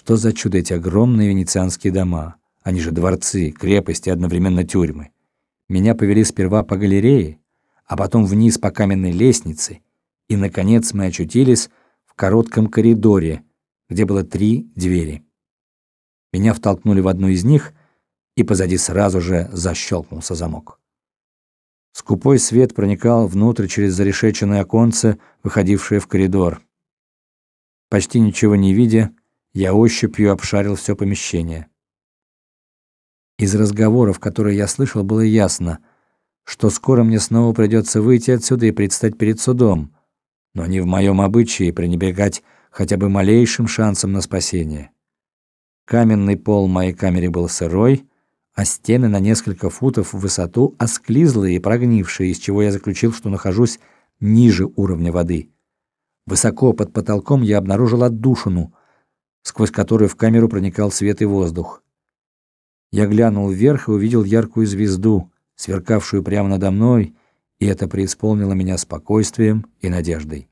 Что за чудо эти огромные венецианские дома? Они же дворцы, крепости, одновременно тюрьмы. Меня повели сперва по галерее, а потом вниз по каменной лестнице, и, наконец, мы очутились в коротком коридоре, где было три двери. Меня втолкнули в одну из них, и позади сразу же защелкнулся замок. Скупой свет проникал внутрь через зарешеченное оконце, выходившее в коридор. Почти ничего не видя, я ощупью обшарил все помещение. Из разговоров, которые я слышал, было ясно, что скоро мне снова придется выйти отсюда и предстать перед судом, но не в моем обычае пренебрегать хотя бы малейшим шансом на спасение. Каменный пол моей камере был сырой, а стены на несколько футов в высоту осклизлые и прогнившие, из чего я заключил, что нахожусь ниже уровня воды. Высоко под потолком я обнаружил отдушину, сквозь которую в камеру проникал свет и воздух. Я глянул вверх и увидел яркую звезду, сверкавшую прямо надо мной, и это преисполнило меня спокойствием и надеждой.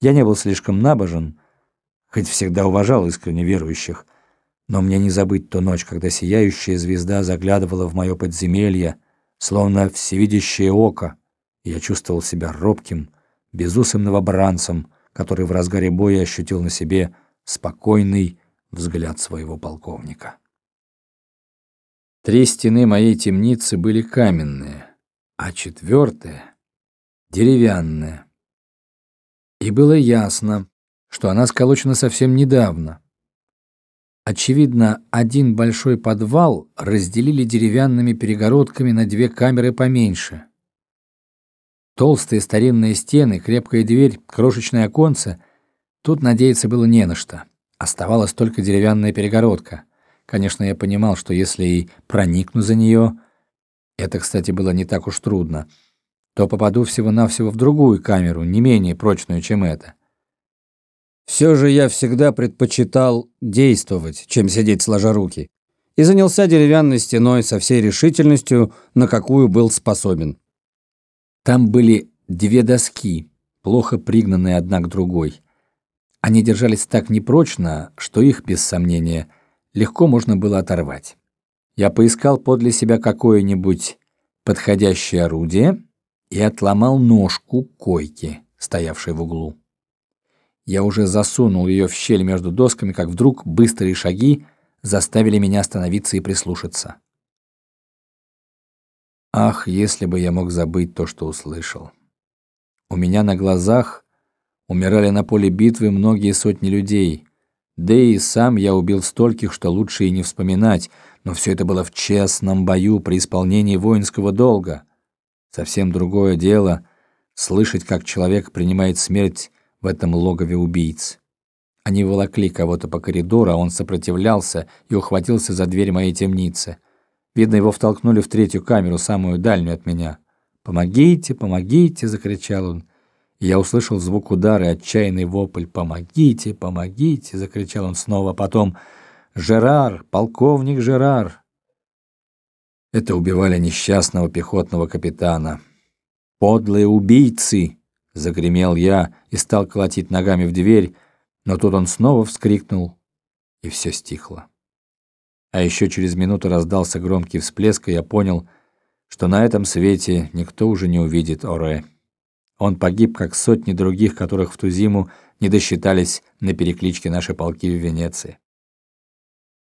Я не был слишком набожен, хоть всегда уважал искренне верующих, но мне не забыть ту ночь, когда сияющая звезда заглядывала в мое подземелье, словно всевидящее око, и я чувствовал себя робким, безусым новобранцем, который в разгаре боя ощутил на себе спокойный взгляд своего полковника. Три стены моей темницы были каменные, а четвертая — деревянная. И было ясно, что она сколочена совсем недавно. Очевидно, один большой подвал разделили деревянными перегородками на две камеры поменьше. Толстые старинные стены, крепкая дверь, крошечное оконце — тут надеяться было не на что. Оставалась только деревянная перегородка. Конечно, я понимал, что если и проникну за нее, это, кстати, было не так уж трудно, то попаду всего-навсего в другую камеру, не менее прочную, чем эта. Все же я всегда предпочитал действовать, чем сидеть сложа руки, и занялся деревянной стеной со всей решительностью, на какую был способен. Там были две доски, плохо пригнанные одна к другой. Они держались так непрочно, что их, без сомнения, легко можно было оторвать. Я поискал подле себя какое-нибудь подходящее орудие и отломал ножку койки, стоявшей в углу. Я уже засунул ее в щель между досками, как вдруг быстрые шаги заставили меня остановиться и прислушаться. Ах, если бы я мог забыть то, что услышал. У меня на глазах умирали на поле битвы многие сотни людей. Да и сам я убил стольких, что лучше и не вспоминать, но все это было в честном бою при исполнении воинского долга. Совсем другое дело слышать, как человек принимает смерть в этом логове убийц. Они волокли кого-то по коридору, а он сопротивлялся и ухватился за дверь моей темницы. Видно, его втолкнули в третью камеру, самую дальнюю от меня. «Помогите, помогите!» — закричал он. Я услышал звук удара и отчаянный вопль. «Помогите, помогите!» — закричал он снова. Потом «Жерар! Полковник Жерар!» Это убивали несчастного пехотного капитана. «Подлые убийцы!» — загремел я и стал колотить ногами в дверь, но тут он снова вскрикнул, и все стихло. А еще через минуту раздался громкий всплеск, и я понял, что на этом свете никто уже не увидит Оре. Он погиб, как сотни других, которых в ту зиму не досчитались на перекличке нашей полки в Венеции.